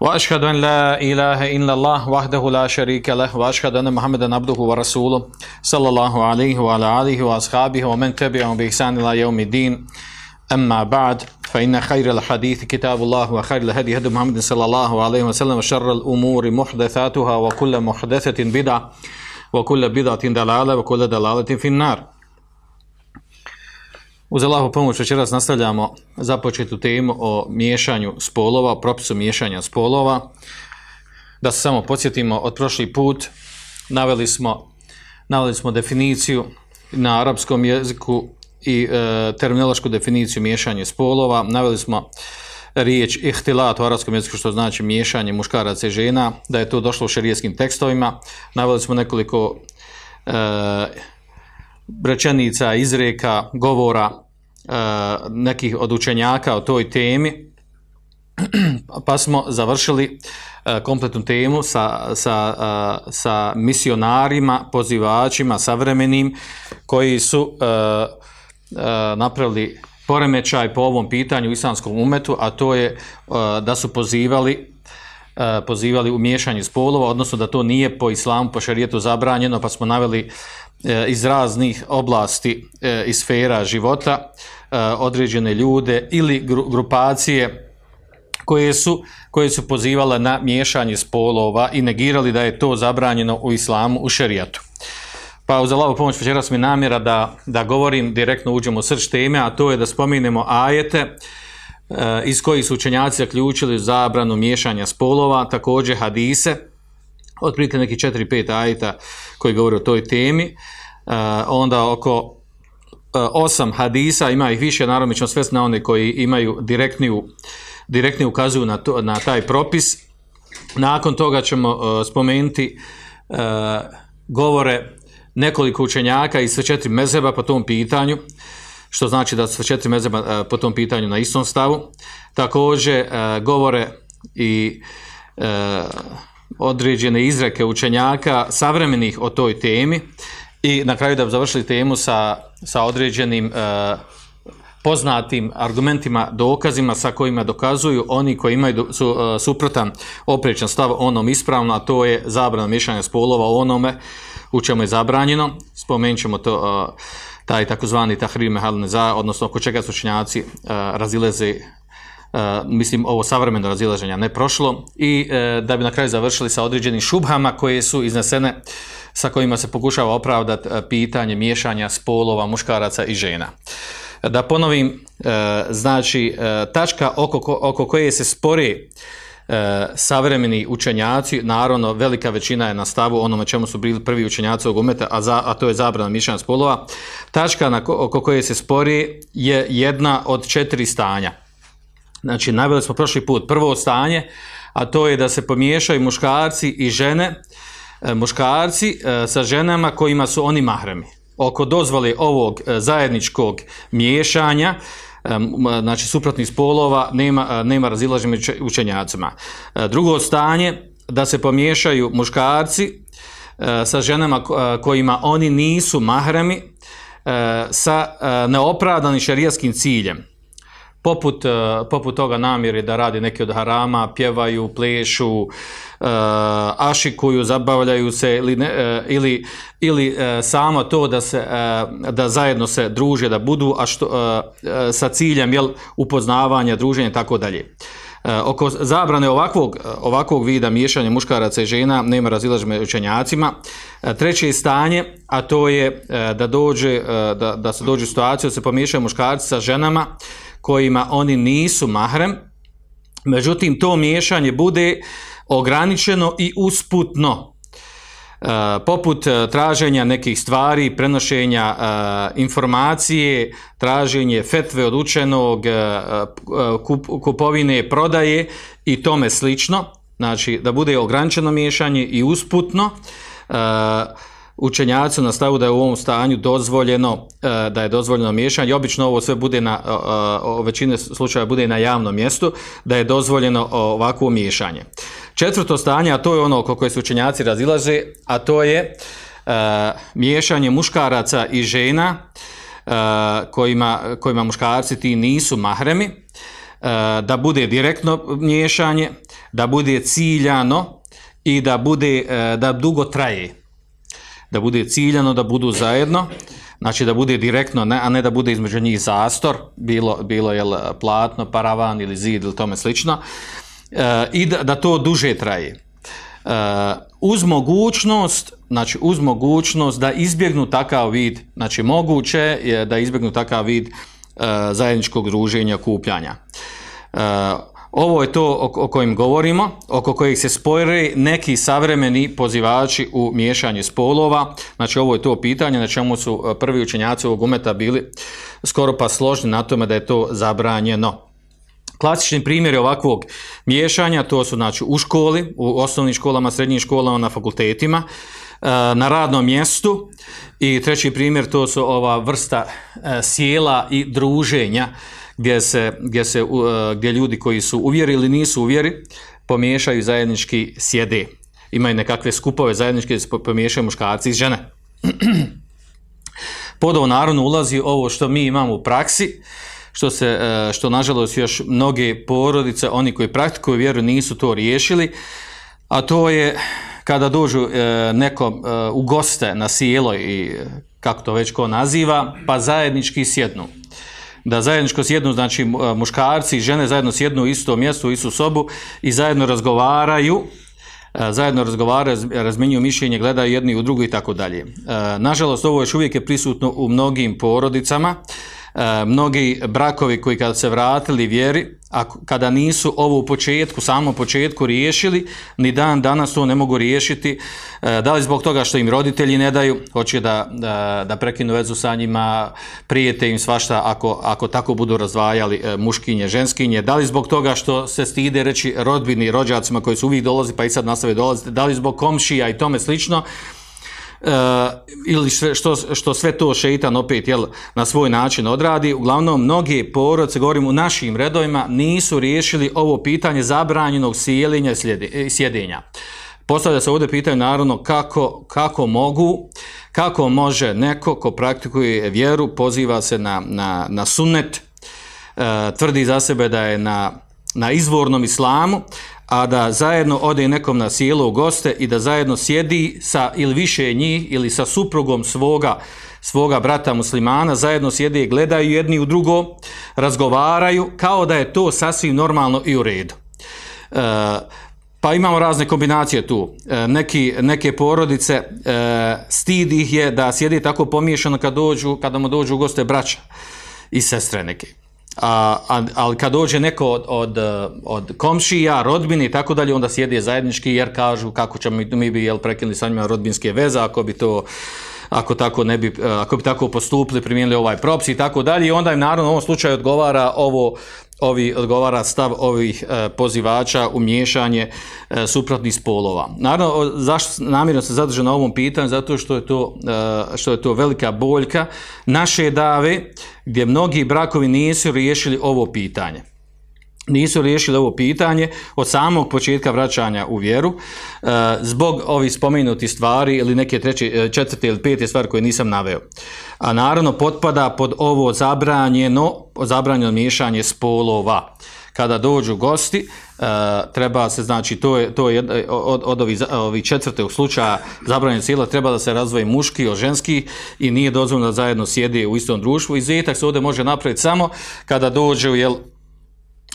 وأشهد أن لا إله إلا الله وحده لا شريك له وأشهد أن محمدا عبده ورسوله صلى الله عليه وعلى آله وأصحابه ومن تبعهم بإحسان إلى يوم الدين. أما بعد فإن خير الحديث كتاب الله وخير الهدي هدي محمد صلى الله عليه وسلم وشر الأمور محدثاتها وكل محدثة بدعة وكل بدعة دلالة وكل دلالة في النار. Uz Allahu pomoć večeras nastavljamo započetu temu o miješanju spolova, propisu miješanja spolova. Da se samo podsjetimo, od prošli put naveli smo, naveli smo definiciju na arapskom jeziku i e, terminološku definiciju miješanja spolova. Naveli smo riječ ihtilat u arapskom jeziku što znači miješanje muškaraca i žena, da je to došlo u šerijskim tekstovima. Naveli smo nekoliko e, rečenica, izreka, govora e, nekih od učenjaka o toj temi, pa smo završili e, kompletnu temu sa, sa, e, sa misionarima, pozivačima, savremenim, koji su napravili poremećaj po ovom pitanju u islamskom umetu, a to je da su pozivali pozivali u miješanje spolova, odnosno da to nije po islamu, po šarijetu zabranjeno, pa smo naveli iz raznih oblasti i sfera života određene ljude ili grupacije koje su, koje su pozivale na miješanje spolova i negirali da je to zabranjeno u islamu, u šerijatu. Pa uz Allahovu pomoć večeras mi namjera da, da govorim, direktno uđemo u srž teme, a to je da spominemo ajete iz kojih su učenjaci zaključili zabranu miješanja spolova, također hadise, otprilike neki 4-5 ajeta koji govore o toj temi, onda oko osam hadisa, ima ih više, naravno mi ćemo svesti na one koji imaju direktniju, direktni ukazuju na, to, na taj propis. Nakon toga ćemo spomenuti govore nekoliko učenjaka i sve četiri mezeba po tom pitanju, što znači da sve četiri mezeba po tom pitanju na istom stavu. Također govore i određene izreke učenjaka savremenih o toj temi i na kraju da bi završili temu sa, sa određenim poznatim argumentima, dokazima sa kojima dokazuju oni koji imaju su, suprotan oprečan stav onom ispravno, a to je zabrana mišanja spolova onome u čemu je zabranjeno. Spomenut ćemo to, taj takozvani tahrir mehalne za, odnosno oko čega su učenjaci razileze Uh, mislim ovo savremeno razilaženja ne prošlo i uh, da bi na kraju završili sa određenim šubhama koje su iznesene sa kojima se pokušava opravdati uh, pitanje miješanja spolova muškaraca i žena. Da ponovim, znači tačka oko, oko koje se spori savremeni učenjaci, naravno velika većina je na stavu onome čemu su bili prvi učenjaci ovog umeta, a, za, a to je zabrana mišljanja spolova. Tačka na, oko koje se spori je jedna od četiri stanja. Znači, naveli smo prošli put prvo stanje, a to je da se pomiješaju muškarci i žene, muškarci sa ženama kojima su oni mahremi. Oko dozvoli ovog zajedničkog miješanja, znači suprotnih spolova, nema, nema razilaženja učenjacima. Drugo stanje, da se pomiješaju muškarci sa ženama kojima oni nisu mahremi, sa neopravdanim šarijaskim ciljem poput, poput toga namjeri da radi neki od harama, pjevaju, plešu, ašikuju, zabavljaju se ili, ne, ili, ili samo to da, se, da zajedno se druže, da budu a što, sa ciljem jel, upoznavanja, druženja i tako dalje. Oko zabrane ovakvog, ovakvog vida miješanja muškaraca i žena nema razilaženja učenjacima. Treće stanje, a to je da, dođe, da, da se dođe u situaciju da se pomiješaju muškarci sa ženama kojima oni nisu mahrem, međutim to miješanje bude ograničeno i usputno, e, poput traženja nekih stvari, prenošenja e, informacije, traženje fetve od učenog, e, kup, kupovine, prodaje i tome slično, znači da bude ograničeno miješanje i usputno, učenjaci na stavu da je u ovom stanju dozvoljeno e, da je dozvoljeno miješanje. Obično ovo sve bude na e, većine slučajeva bude na javnom mjestu da je dozvoljeno ovakvo miješanje. Četvrto stanje, a to je ono oko koje se učenjaci razilaze, a to je miješanje muškaraca i žena kojima, kojima muškarci ti nisu mahremi, da bude direktno miješanje, da bude ciljano i da bude da dugo traje da bude ciljano, da budu zajedno, znači da bude direktno, a ne da bude između njih zastor, bilo, bilo jel, platno, paravan ili zid ili tome slično, e, i da, da, to duže traje. E, uz mogućnost, znači uz mogućnost da izbjegnu takav vid, znači moguće je da izbjegnu takav vid e, zajedničkog druženja, kupljanja. Ovo je to o, kojim govorimo, oko kojih se spojili neki savremeni pozivači u miješanje spolova. Znači ovo je to pitanje na čemu su e, prvi učenjaci ovog umeta bili skoro pa složni na tome da je to zabranjeno. Klasični primjeri ovakvog miješanja to su znači u školi, u osnovnim školama, srednjim školama, na fakultetima, e, na radnom mjestu i treći primjer to su ova vrsta e, sjela i druženja gdje, se, gdje, se, gdje ljudi koji su uvjerili nisu uvjeri, pomiješaju zajednički sjede. Imaju nekakve skupove zajedničke gdje pomiješaju muškarci i žene. Pod ovo naravno ulazi ovo što mi imamo u praksi, što, se, e, što nažalost još mnoge porodice, oni koji praktikuju vjeru nisu to riješili, a to je kada dođu e, neko e, u goste na sjelo i kako to već ko naziva, pa zajednički sjednu da zajedničko sjednu, znači muškarci i žene zajedno sjednu u isto mjesto, u istu sobu i zajedno razgovaraju, zajedno razgovaraju, razminjuju mišljenje, gledaju jedni u drugu i tako dalje. Nažalost, ovo još uvijek je prisutno u mnogim porodicama, E, mnogi brakovi koji kada se vratili vjeri, a kada nisu ovo u početku, samo početku riješili, ni dan danas to ne mogu riješiti, e, da li zbog toga što im roditelji ne daju, hoće da, da, da prekinu vezu sa njima, prijete im svašta ako, ako tako budu razvajali e, muškinje, ženskinje, da li zbog toga što se stide reći rodbini, rođacima koji su uvijek dolazi pa i sad nastave dolaziti, da li zbog komšija i tome slično, Uh, ili što, što sve to šeitan opet jel, na svoj način odradi, uglavnom mnogi porodce, govorim u našim redovima, nisu riješili ovo pitanje zabranjenog sjelenja i sjedenja. Postavlja se ovdje pitanje naravno kako, kako mogu, kako može neko ko praktikuje vjeru, poziva se na, na, na sunnet, uh, tvrdi za sebe da je na, na izvornom islamu, a da zajedno ode nekom na sjelo u goste i da zajedno sjedi sa ili više njih ili sa suprugom svoga svoga brata muslimana, zajedno sjede i gledaju jedni u drugo, razgovaraju, kao da je to sasvim normalno i u redu. E, pa imamo razne kombinacije tu. E, neki, neke porodice, e, stid ih je da sjedi tako pomiješano kad dođu, kada mu dođu u goste braća i sestre neke a, ali kad dođe neko od, od, od komšija, rodbine i tako dalje, onda sjede zajednički jer kažu kako ćemo mi bi jel prekinuli sa njima rodbinske veze ako bi to ako tako ne bi, ako bi tako postupili, primijenili ovaj props i tako dalje. I onda im naravno u ovom slučaju odgovara ovo ovi odgovara stav ovih e, pozivača u miješanje e, suprotnih spolova. Naravno, zašto namjerno se zadrža na ovom pitanju? Zato što je to, e, što je to velika boljka naše dave gdje mnogi brakovi nisu riješili ovo pitanje nisu riješili ovo pitanje od samog početka vraćanja u vjeru e, zbog ovih spomenutih stvari ili neke treće, e, četvrte ili pete stvari koje nisam naveo. A naravno potpada pod ovo zabranjeno, zabranjeno miješanje spolova. Kada dođu gosti, e, treba se, znači, to je, to je od, od ovih, ovih četvrtog slučaja zabranjeno sila, treba da se razvoji muški od ženski i nije dozvoljeno da zajedno sjede u istom društvu. I zetak se ovdje može napraviti samo kada dođu, jel,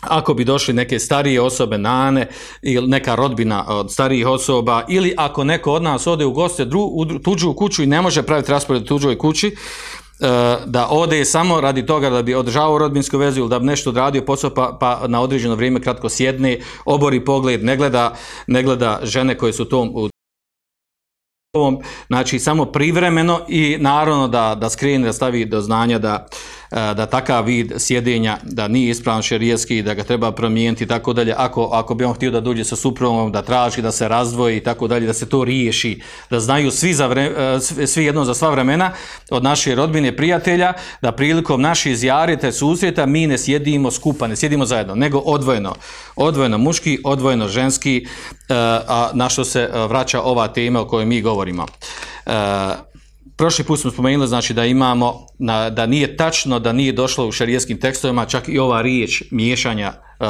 ako bi došli neke starije osobe, nane ili neka rodbina od starijih osoba ili ako neko od nas ode u goste dru, u tuđu kuću i ne može praviti raspored u tuđoj kući, e, da ode samo radi toga da bi održavao rodbinsku vezu ili da bi nešto odradio posao pa, pa na određeno vrijeme kratko sjedne, obori pogled, ne gleda, ne gleda žene koje su tom, u znači samo privremeno i naravno da, da skrene, da stavi do znanja da da takav vid sjedenja da nije ispravan šerijetski, da ga treba promijeniti i tako dalje. Ako, ako bi on htio da dođe sa suprugom, da traži, da se razdvoji i tako dalje, da se to riješi, da znaju svi, za vre, e, svi jedno za sva vremena od naše rodbine prijatelja, da prilikom naših zjarite susjeta mi ne sjedimo skupa, ne sjedimo zajedno, nego odvojeno. Odvojeno muški, odvojeno ženski, e, a na što se vraća ova tema o kojoj mi govorimo. Prošli put smo spomenuli znači da imamo, na, da nije tačno, da nije došlo u šarijetskim tekstovima čak i ova riječ miješanja uh,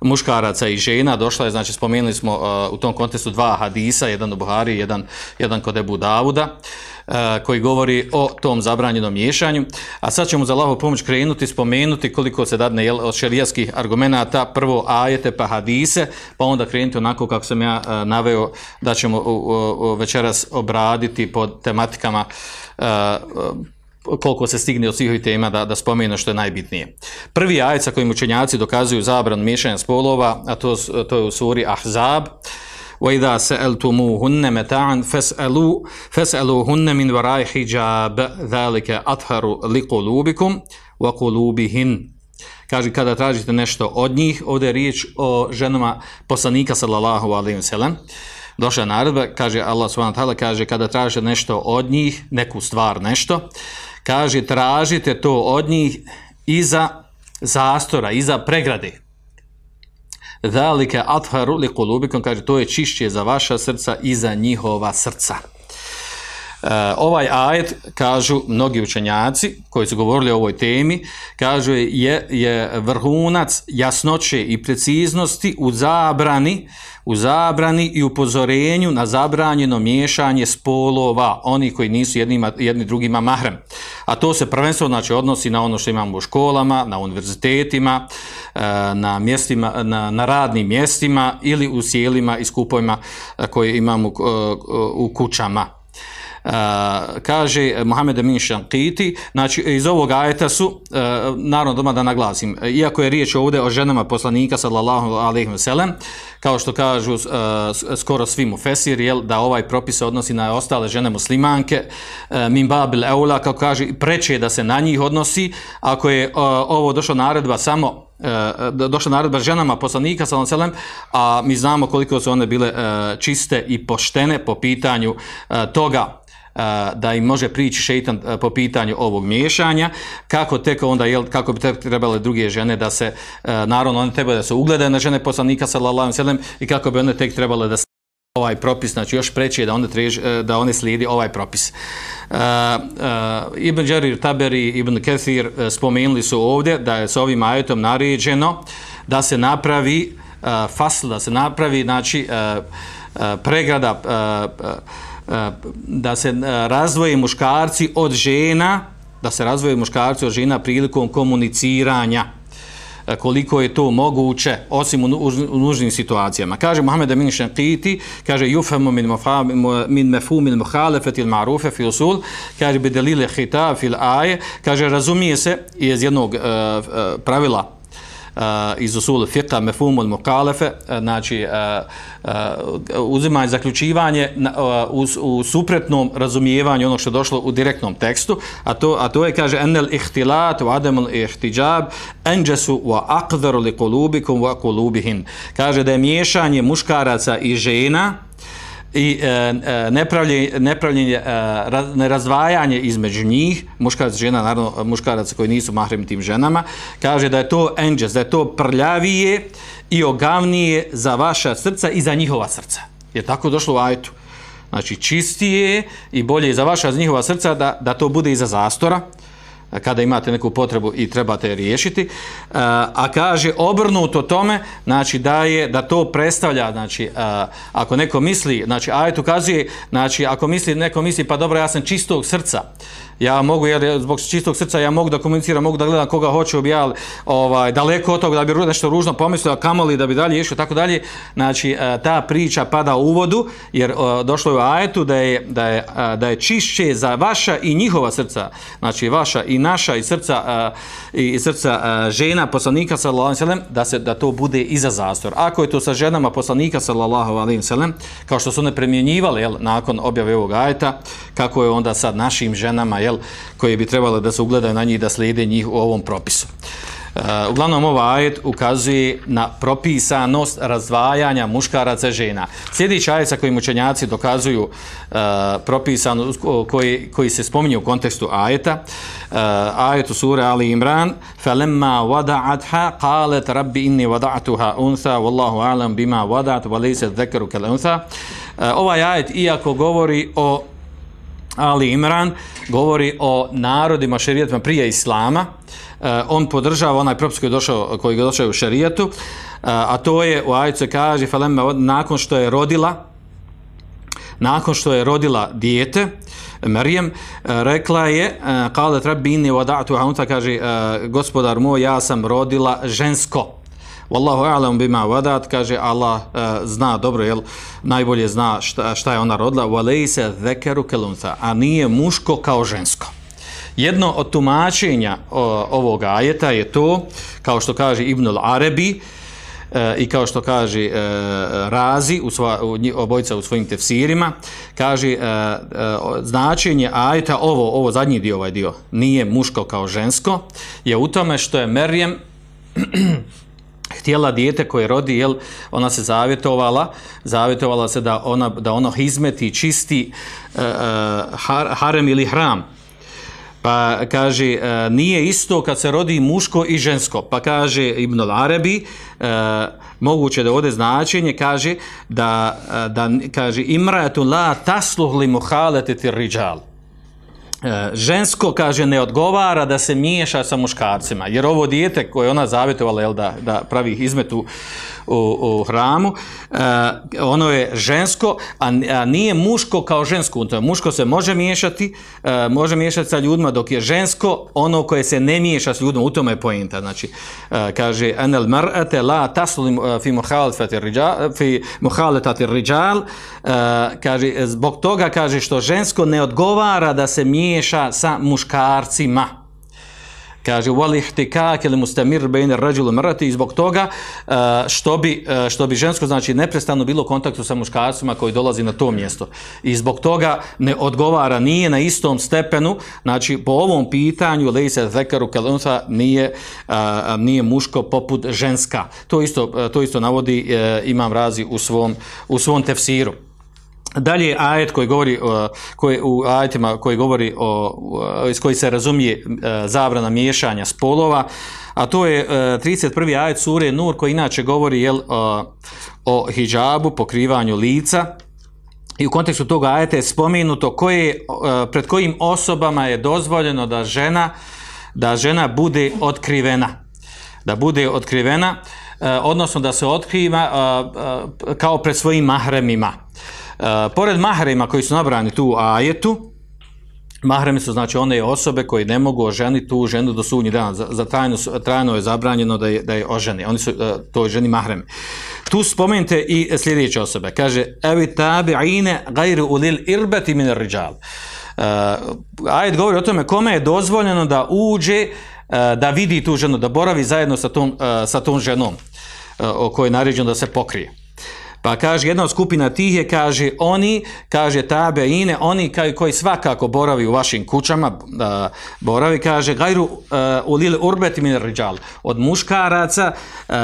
muškaraca i žena, došla je, znači spomenuli smo uh, u tom kontekstu dva hadisa, jedan u Buhari, jedan, jedan kod Ebu Davuda. Uh, koji govori o tom zabranjenom miješanju. A sad ćemo za Allahovu pomoć krenuti, spomenuti koliko se dadne jel, od šerijskih argumenata, prvo ajete pa hadise, pa onda krenuti onako kako sam ja naveo da ćemo večeras obraditi pod tematikama koliko se stigne od svih tema da, da spomenu što je najbitnije. Prvi ajet sa kojim učenjaci dokazuju zabranu miješanja spolova, a to, to je u suri Ahzab, وَإِذَا سَأَلْتُمُوهُنَّ مَتَعًا فَاسْأَلُوا فَاسْأَلُوهُنَّ مِنْ وَرَاءِ حِجَابِ ذَلِكَ أَطْهَرُ لِقُلُوبِكُمْ وَقُلُوبِهِنْ Kaže, kada tražite nešto od njih, ovdje je riječ o ženama poslanika, sallallahu alaihi wa sallam, došla naredba, kaže Allah subhanahu wa ta'ala, kaže, kada tražite nešto od njih, neku stvar, nešto, kaže, tražite to od njih iza zastora, iza pregrade. Zalike atharu li kulubikom, kaže, to je čišće za vaša srca i za njihova srca. Uh, ovaj ajet, kažu mnogi učenjaci koji su govorili o ovoj temi, kažu je, je vrhunac jasnoće i preciznosti u zabrani u zabrani i upozorenju na zabranjeno miješanje spolova, oni koji nisu jednima, jedni drugima mahrem. A to se prvenstveno znači, odnosi na ono što imamo u školama, na univerzitetima, e, na, mjestima, na, na radnim mjestima ili u sjelima i skupovima e, koje imamo u kućama. Uh, kaže Mohamed Amin Shankiti, znači iz ovog ajeta su, uh, naravno doma da naglasim, iako je riječ ovdje o ženama poslanika sallallahu alaihi sallam, kao što kažu uh, skoro svi mu fesir, jel, da ovaj propis se odnosi na ostale žene muslimanke, min babil eula, kao kaže, preče da se na njih odnosi, ako je ovo došlo naredba samo došla naredba ženama poslanika sellem a mi znamo koliko su one bile čiste i poštene po pitanju toga da im može prići šeitan po pitanju ovog miješanja, kako tek onda, jel, kako bi trebale druge žene da se, naravno one trebale da se ugledaju na žene poslanika sallallahu alejhi i kako bi one tek trebale da ovaj propis, znači još preći da one, trež, da one slijedi ovaj propis. Uh, uh, Ibn Đarir Taberi Ibn Kethir uh, spomenuli su ovdje da je s ovim ajetom naređeno da se napravi uh, fasl, da se napravi znači, pregrada da se razvoje muškarci od žena, da se razvoje muškarci od žena prilikom komuniciranja koliko je to moguće osim u nužnim situacijama. Kaže Muhammed Amin Shankiti, kaže yufhamu min min mafhum al mukhalafati al ma'rufa fi usul, kaže bi dalil khitab fi al aya, kaže razumije se iz jednog uh, pravila iz usula fiqha mafhum al mukhalafa, znači uh, uh, uzimanje zaključivanje uh, u, u suprotnom razumijevanju onog što je došlo u direktnom tekstu, a to, a to je, kaže, enel ihtilat wa adem al ihtijab enjasu wa aqdaru li kulubikum wa kulubihin. Kaže da je miješanje muškaraca i žena i e, e nepravljenje, nepravljenje e, nerazdvajanje između njih, muškarac žena, naravno muškaraca koji nisu mahremi tim ženama, kaže da je to enđes, da je to prljavije i ogavnije za vaša srca i za njihova srca. Je tako došlo u ajtu. Znači čistije i bolje za vaša njihova srca da, da to bude iza zastora, kada imate neku potrebu i trebate je riješiti. A kaže obrnuto tome, znači da je da to predstavlja, znači ako neko misli, znači ajet ukazuje, znači ako misli neko misli pa dobro ja sam čistog srca ja mogu jer zbog čistog srca ja mogu da komuniciram, mogu da gledam koga hoću, ja ovaj daleko od toga da bi nešto ružno pomislio, a kamoli da bi dalje išao tako dalje. Znači e, ta priča pada u vodu jer e, došlo je u ajetu da je da je e, da je čišće za vaša i njihova srca. Znači vaša i naša i srca i srca žena poslanika sallallahu da se da to bude iza zastor. Ako je to sa ženama poslanika sallallahu alejhi ve kao što su one primjenjivale jel, nakon objave ovog ajeta, kako je onda sa našim ženama jel, jel, koje bi trebalo da se ugledaju na njih da slijede njih u ovom propisu. Uh, uglavnom ovaj ajet ukazuje na propisanost razdvajanja muškaraca i žena. Sljedeći ajet sa kojim učenjaci dokazuju uh, propisano, koji, koji se spominje u kontekstu ajeta, uh, ajetu sure Ali Imran, فَلَمَّا وَدَعَتْهَا قَالَتْ رَبِّ إِنِّي وَدَعَتُهَا أُنْثَى وَاللَّهُ أَعْلَمْ بِمَا وَدَعَتْ وَلَيْسَ الذَّكَرُ كَالْأُنْثَى uh, Ovaj ajet, iako govori o ali Imran, govori o narodima šerijetima prije Islama, Uh, on podržava onaj propis koji je došao, koji je došao u šerijetu, uh, a to je u ajicu se kaže nakon što je rodila nakon što je rodila dijete Marijem, uh, rekla je kale trebbi inni wada'tu haunta kaže gospodar moj ja sam rodila žensko Wallahu a'lam bima wadat kaže Allah uh, zna dobro jel najbolje zna šta, šta je ona rodila. Wa laysa dhakaru kalunsa a nije muško kao žensko. Jedno od tumačenja o, ovog ajeta je to, kao što kaže Ibn al-Arabi, e, i kao što kaže e, Razi, u sva, u, obojica u svojim tefsirima, kaže e, e, značenje ajeta, ovo, ovo zadnji dio, ovaj dio, nije muško kao žensko, je u tome što je Merjem htjela dijete koje rodi, jel, ona se zavjetovala, zavjetovala se da ona, da ono izmeti čisti e, e, harem ili hram, Pa kaže, e, nije isto kad se rodi muško i žensko. Pa kaže Ibn al-Arabi, e, moguće da ode značenje, kaže da, e, da kaže imratu la tasluh li muhaletiti riđal. Žensko, kaže, ne odgovara da se miješa sa muškarcima. Jer ovo dijete koje ona zavjetovala, jel, da, da pravi izmetu u, u hramu, e, ono je žensko, a, a nije muško kao žensko. Muško se može miješati, e, može miješati sa ljudima, dok je žensko ono koje se ne miješa s ljudima, u tome je pojenta. Znači, e, kaže, enel mar'ate la taslim fi muhaletati rijal, fi muhaletati rijal, e, kaže, zbog toga kaže što žensko ne odgovara da se miješa sa muškarcima kaže wal ihtikak ili mustamir bain ar-rajul marati zbog toga uh, što bi uh, što bi žensko znači neprestano bilo u kontaktu sa muškarcima koji dolazi na to mjesto. I zbog toga ne odgovara nije na istom stepenu. Znači po ovom pitanju lejse zekaru kalunsa nije uh, nije muško poput ženska. To isto to isto navodi imam razi u svom u svom tefsiru Dalje ajet koji govori koji u ajetima koji govori o iz koji se razumije e, zabrana miješanja spolova, a to je 31. E, ajet sure Nur koji inače govori jel o, o hidžabu, pokrivanju lica. I u kontekstu toga ajeta je spomenuto koje, pred kojim osobama je dozvoljeno da žena da žena bude otkrivena. Da bude otkrivena, odnosno da se otkriva kao pred svojim mahremima. Uh, pored mahrema koji su nabrani tu u ajetu, mahremi su znači one osobe koji ne mogu oženiti tu ženu do sudnji dana. Za, za trajno, trajno je zabranjeno da je, da je oženi. Oni su uh, to ženi mahremi. Tu spomenite i sljedeće osobe. Kaže, evi tabi'ine gajru ulil irbeti min riđal. Uh, ajet govori o tome kome je dozvoljeno da uđe, da vidi tu ženu, da boravi zajedno sa tom, sa tom ženom o kojoj je naređeno da se pokrije. Pa kaže, jedna od skupina tih je, kaže, oni, kaže, tabe ine, oni koji svakako boravi u vašim kućama, boravi, kaže, gajru uh, ulil urbeti min riđal, od muškaraca, uh,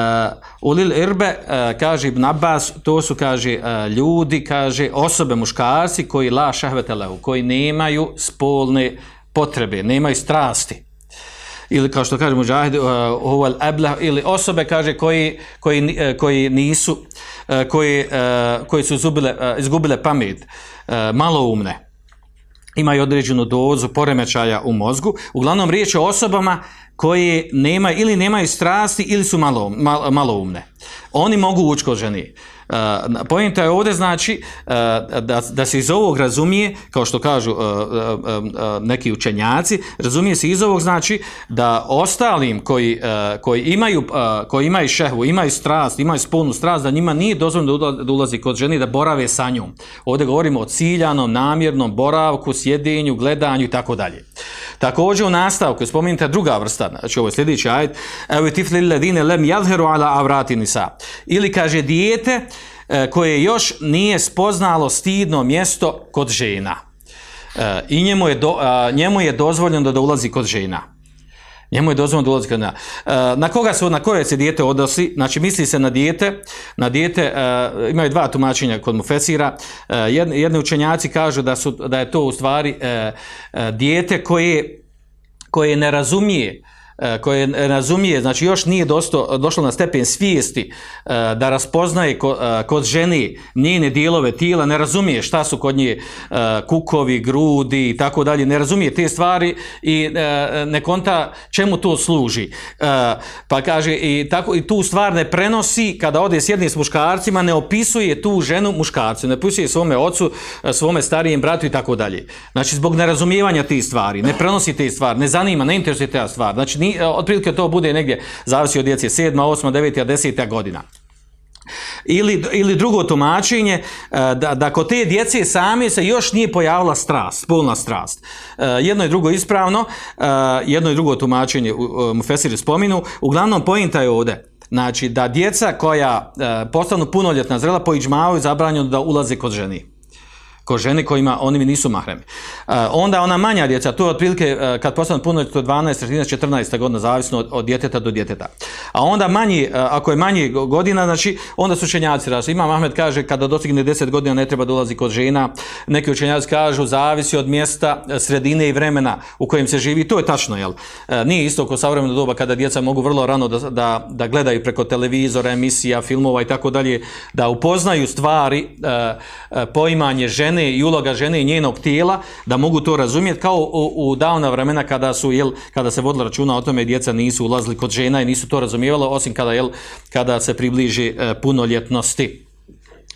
ulil irbe, uh, kaže Ibn Abbas, to su, kaže, ljudi, kaže, osobe muškarci koji la šahvetelehu, koji nemaju spolne potrebe, nemaju strasti ili kao što kaže muđahid uh, ili osobe kaže koji, koji, koji nisu E, koji, e, koji su zubile, e, izgubile pamet, maloumne, imaju određenu dozu poremećaja u mozgu. Uglavnom riječ je o osobama koje nema, ili nemaju strasti ili su malo, malo, maloumne. Oni mogu ući kod. Uh, pojenta je ovdje znači uh, da, da se iz ovog razumije, kao što kažu uh, neki učenjaci, razumije se iz ovog znači da ostalim koji, koji, imaju, koji imaju šehvu, imaju strast, imaju spolnu strast, da njima nije dozvoljeno da ulazi kod ženi da borave sa njom. Ovdje govorimo o ciljanom, namjernom boravku, sjedinju, gledanju i tako dalje. Također u nastavku spominjete druga vrsta, znači ovo je sljedeći ajd. Ili kaže dijete koje još nije spoznalo stidno mjesto kod žena. E, I njemu je, do, njemu je dozvoljeno da ulazi kod žena. Njemu je dozvoljeno da ulazi kod žena. E, na koga se, na koje se dijete odnosi? Znači, misli se na dijete, na dijete, e, imaju dva tumačenja kod Mufesira. E, jedni, jedni učenjaci kažu da, su, da je to u stvari e, e, dijete koje, koje ne razumije e, koje ne razumije, znači još nije dosto, došlo na stepen svijesti e, da raspoznaje e, kod žene njene dijelove tijela, ne razumije šta su kod nje e, kukovi, grudi i tako dalje, ne razumije te stvari i e, ne konta čemu to služi. E, Pa kaže i tako i tu stvar ne prenosi kada ode s jednim s muškarcima, ne opisuje tu ženu muškarcu, ne opisuje svome ocu, e, svome starijem bratu i tako dalje. Znači zbog nerazumijevanja tih stvari, ne prenosi te stvari, ne zanima, ne interesuje ta stvar. Znači ni, e, otprilike to bude negdje, zavisi od djece, 7, 8, 9, 10 godina. Ili, ili drugo tumačenje, e, da, da kod te djece same se još nije pojavila strast, spolna strast. E, Jedno i drugo ispravno, jedno i drugo tumačenje u- u Mufesiri spominu, uglavnom pojenta je ovdje, znači da djeca koja postanu punoljetna zrela po iđmaju je zabranjeno da ulaze kod ženi kod žene kojima oni nisu mahremi. Uh, onda ona manja djeca, to je otprilike uh, kad postane puno, to je 12, 13, 14 godina, zavisno od, djeteta do djeteta. A onda manji, uh, ako je manji go- godina, znači, onda su učenjaci razli. Imam Ahmed kaže, kada dostigne 10 godina ne treba dolazi kod žena. Neki učenjaci kažu, zavisi od mjesta, sredine i vremena u kojem se živi. To je tačno, jel? Nije isto kao savremeno doba kada djeca mogu vrlo rano da, da, da gledaju preko televizora, emisija, filmova i tako dalje, da upoznaju stvari, poimanje žene i uloga žene i njenog tijela, da mogu to razumjeti kao u, u davna vremena kada su jel kada se vodilo računa o tome djeca nisu ulazili kod žena i nisu to razumijevala osim kada jel kada se približi e, punoljetnosti.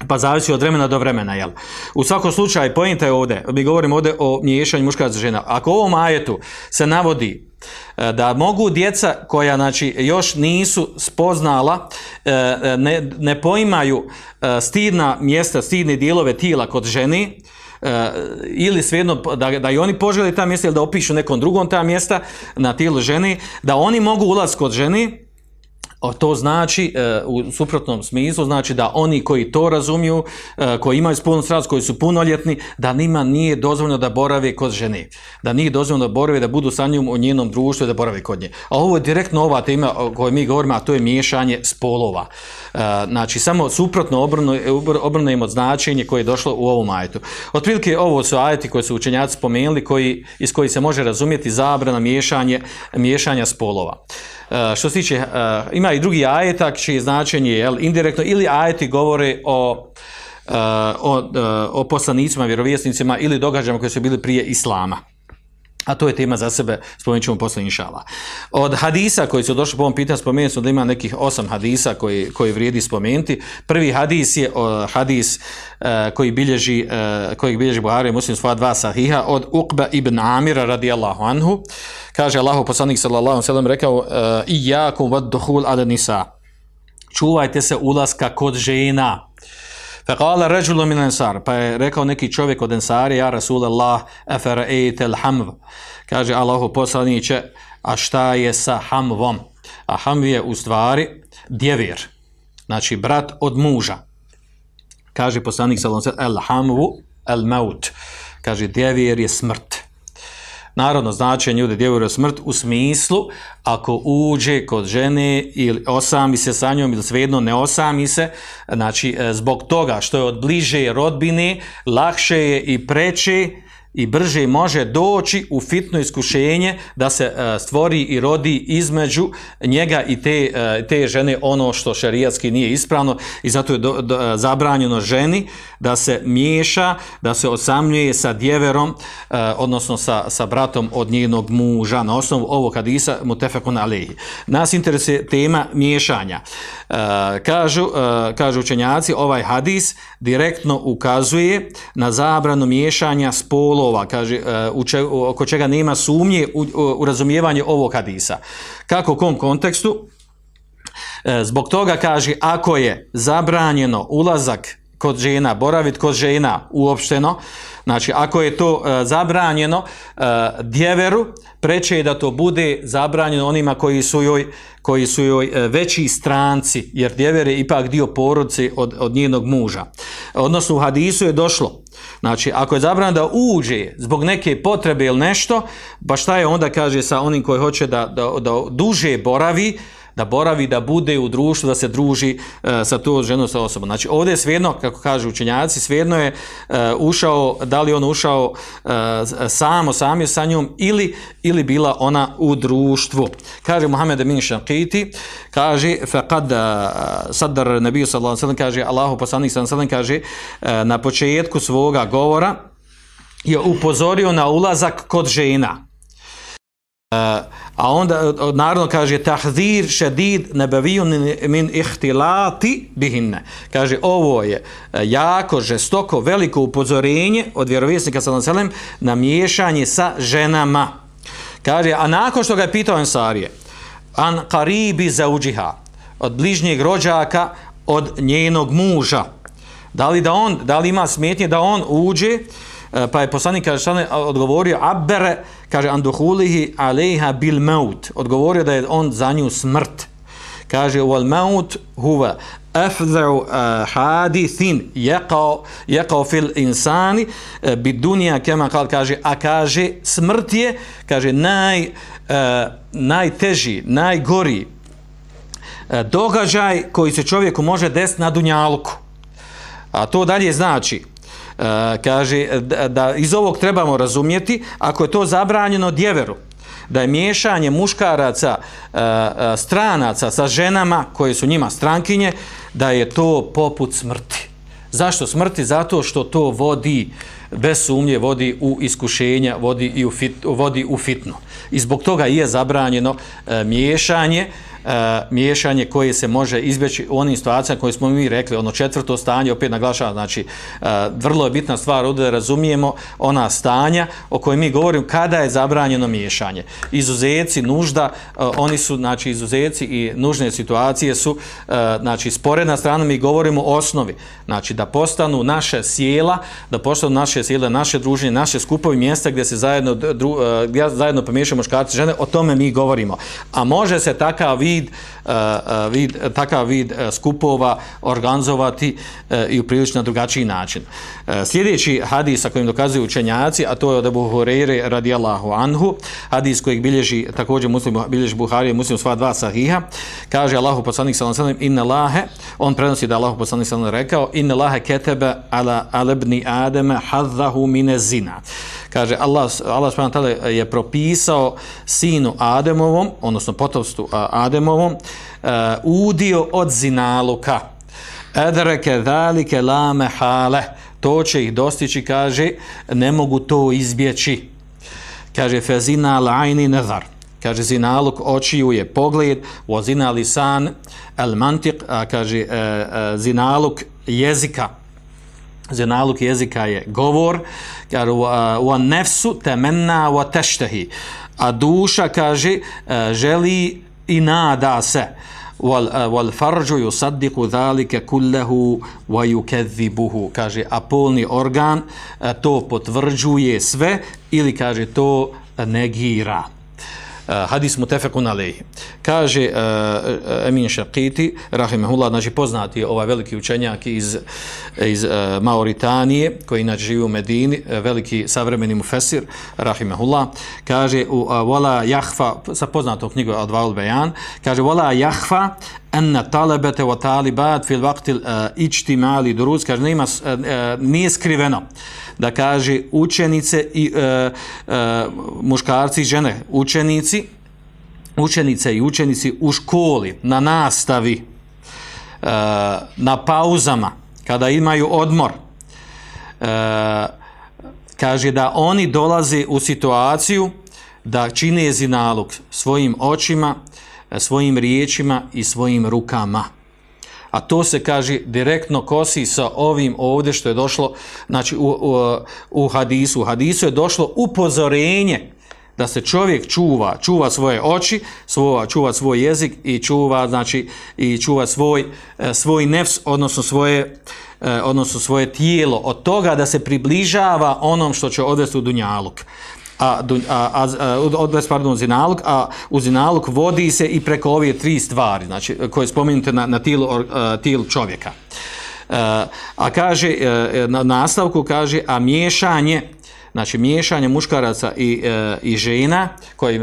Pa zavisi od vremena do vremena, jel? U svakom slučaju, pojenta je ovdje, mi govorimo ovdje o miješanju muškaraca žena. Ako u ovom ajetu se navodi da mogu djeca koja znači, još nisu spoznala, e, ne, ne poimaju e, stidna mjesta, stidne dijelove tijela kod žene, e, ili svejedno da, da i oni požele ta mjesta ili da opišu nekom drugom ta mjesta na tijelu žene, da oni mogu ulaz kod žene, O, to znači, e, u suprotnom smislu, znači da oni koji to razumiju, e, koji imaju spolnu strast, koji su punoljetni, da njima nije dozvoljeno da borave kod žene. Da nije dozvoljeno da borave, da budu sa njom u njenom društvu i da borave kod nje. A ovo je direktno ova tema o kojoj mi govorimo, a to je miješanje spolova. E, znači, samo suprotno od značenje koje je došlo u ovom ajetu. Otprilike ovo su ajeti koje su učenjaci spomenuli, koji, iz kojih se može razumjeti zabrana miješanje, miješanja spolova. Uh, što se tiče, uh, ima i drugi ajetak čije značenje je indirektno ili ajeti govore o, uh, o poslanicima, vjerovjesnicima ili događajima koji su bili prije Islama. A to je tema za sebe, spomenut ćemo posle inšala. Od hadisa koji su došli po ovom pitanju, spomenuli smo da ima nekih osam hadisa koji, koji vrijedi spomenuti. Prvi hadis je o, hadis uh, koji bilježi, uh, koji bilježi Buhari i Muslim svoja dva sahiha od Uqba ibn Amira radijallahu anhu. Kaže Allahu poslanik sallallahu alejhi ve sellem rekao uh, iyakum wad-dukhul ala nisa. Čuvajte se ulaska kod žena. Fekala ređulu min ensar, pa je rekao neki čovjek od ensari, ja Rasulallah, efera ejtel hamv. Kaže Allahu poslaniće, a šta je sa hamvom? A hamv je u stvari djevir, znači brat od muža. Kaže poslanik sellem, el hamvu, el maut. Kaže, djevir je smrt. Narodno značenje ljudi djevira smrt u smislu ako uđe kod žene ili osami se sa njom ili svejedno ne osami se, znači e, zbog toga što je od bliže rodbine, lakše je i preče i brže može doći u fitno iskušenje da se e, stvori i rodi između njega i te, e, te žene ono što šerijatski nije ispravno i zato je do, do, zabranjeno ženi da se miješa, da se osamljuje sa djeverom, e, odnosno sa, sa bratom od njenog muža na osnovu ovog hadisa mutefekun alehi. Nas interesuje tema miješanja. E, kažu, e, kažu učenjaci, ovaj hadis direktno ukazuje na zabranu miješanja spolova, kaže, e, u če, oko čega nema sumnje u, u, u razumijevanje ovog hadisa. Kako u kom kontekstu? E, zbog toga kaže, ako je zabranjeno ulazak kod žena, boraviti kod žena uopšteno, znači ako je to e, zabranjeno e, djeveru, preče je da to bude zabranjeno onima koji su joj, koji su joj e, veći stranci, jer djever je ipak dio porodice od, od njenog muža. Odnosno u hadisu je došlo, znači ako je zabranjeno da uđe zbog neke potrebe ili nešto, pa šta je onda kaže sa onim koji hoće da, da, da duže boravi, da boravi, da bude u društvu, da se druži e, sa to ženom sa osobom. Znači ovdje je svejedno, kako kažu učenjaci, svejedno je e, ušao, da li on ušao e, samo, sam sa njom ili, ili bila ona u društvu. Kaže Muhammed Amin Shankiti, kaže faqad e, sadar nebiju sallallahu sallam, kaže Allahu poslanik sallallahu sallam, kaže e, na početku svoga govora je upozorio na ulazak kod žena. A onda, naravno, kaže, tahzir šedid nebevijun min ihtilati bihinne. Kaže, ovo je e, jako, žestoko, veliko upozorenje od vjerovjesnika sallam na miješanje sa ženama. Kaže, a nakon što ga je pitao Ensarije, an karibi za uđiha, od bližnjeg rođaka, od njenog muža. Da li, da on, da li ima smetnje da on uđe, pa je poslanik šta odgovorio abere kaže anduhulihi alejha bil maut odgovorio da je on za nju smrt. Kaže wal maut huwa afdhu uh, hadithin yaqa yaqa fil insani uh, bidunya kama qal kaže a kaže smrt je kaže naj najteži najgori događaj koji se čovjeku može desiti na dunjaluku a to dalje znači kaže da, iz ovog trebamo razumjeti ako je to zabranjeno djeveru da je miješanje muškaraca e, e, stranaca sa ženama koje su njima strankinje da je to poput smrti zašto smrti? zato što to vodi bez sumnje vodi u iskušenja vodi, i u, fit, vodi u fitnu i zbog toga je zabranjeno miješanje e, miješanje koje se može izbjeći u onim situacijama koje smo mi rekli, ono četvrto stanje, opet naglašavam, znači, e, vrlo je bitna stvar ovdje da razumijemo ona stanja o kojoj mi govorimo kada je zabranjeno miješanje. Izuzeci, nužda, e, oni su, znači, izuzeci i nužne situacije su, e, znači, sporedna strana, mi govorimo o osnovi, znači, da postanu naše sjela, da postanu naše sjela, naše druženje, naše skupovi mjesta gdje se zajedno, dru, e, zajedno pomiješamo muškarci žene, o tome mi govorimo. A može se takav vid vid, uh, vid takav vid uh, skupova organizovati i u prilično drugačiji način. Sljedeći hadis sa kojim dokazuju učenjaci, a to je od Abu Hureyre radijallahu anhu, hadis kojeg bilježi također muslim, bilježi Buhari i muslim sva dva sahiha, kaže Allahu poslanik sallam sallam, inna lahe, on prenosi da Allahu poslanik sallam rekao, inna lahe ketebe ala alebni ademe hadzahu mine zina kaže Allah Allah je propisao sinu Ademovom odnosno potomstvu Ademovom uh, udio od zinaluka adrake zalike la mahale. To će ih dostići kaže ne mogu to izbjeći. Kaže fazina al-aini nazar. Kaže zinaluk očiju je pogled wa zina lisan al-mantiq kaže uh, uh, zinaluk jezika zinaluk jezika je govor kaže wa nafsu tamanna wa tashtahi a duša kaže e, želi i nada se. Wal e, wal farju yusaddiqu zalika kullahu wa yukaththibuhu kaže a polni organ e, to potvrđuje sve ili kaže to negira hadis mutefekun alejhi. Kaže uh, Emin Šakiti, rahimahullah, znači poznati ovaj veliki učenjak iz, iz Mauritanije, koji inače živi u Medini, veliki savremeni mufesir, rahimahullah, kaže u Vala Jahfa, sa poznatom knjigu Advaul Bejan, kaže Vala Jahfa, anna talabete wa talibat fil waqti al-ijtimali durus kaže nema nije skriveno da kaže učenice i uh, uh, muškarci i žene učenici učenice i učenici u školi na nastavi uh, na pauzama kada imaju odmor uh, kaže da oni dolaze u situaciju da čine zinalog svojim očima svojim riječima i svojim rukama. A to se kaže direktno kosi sa ovim ovdje što je došlo znači u, u, u hadisu. U hadisu je došlo upozorenje da se čovjek čuva, čuva svoje oči, svoj, čuva svoj jezik i čuva, znači, i čuva svoj, e, svoj nefs, odnosno svoje, e, odnosno svoje tijelo od toga da se približava onom što će odvesti u dunjaluk a, a, a, odvesti, pardon, u zinaluk, a u zinaluk vodi se i preko ove tri stvari, znači, koje spominjete na, na tijelu, tijelu čovjeka. E, a kaže, e, na nastavku kaže, a miješanje, znači miješanje muškaraca i, e, i žena koji,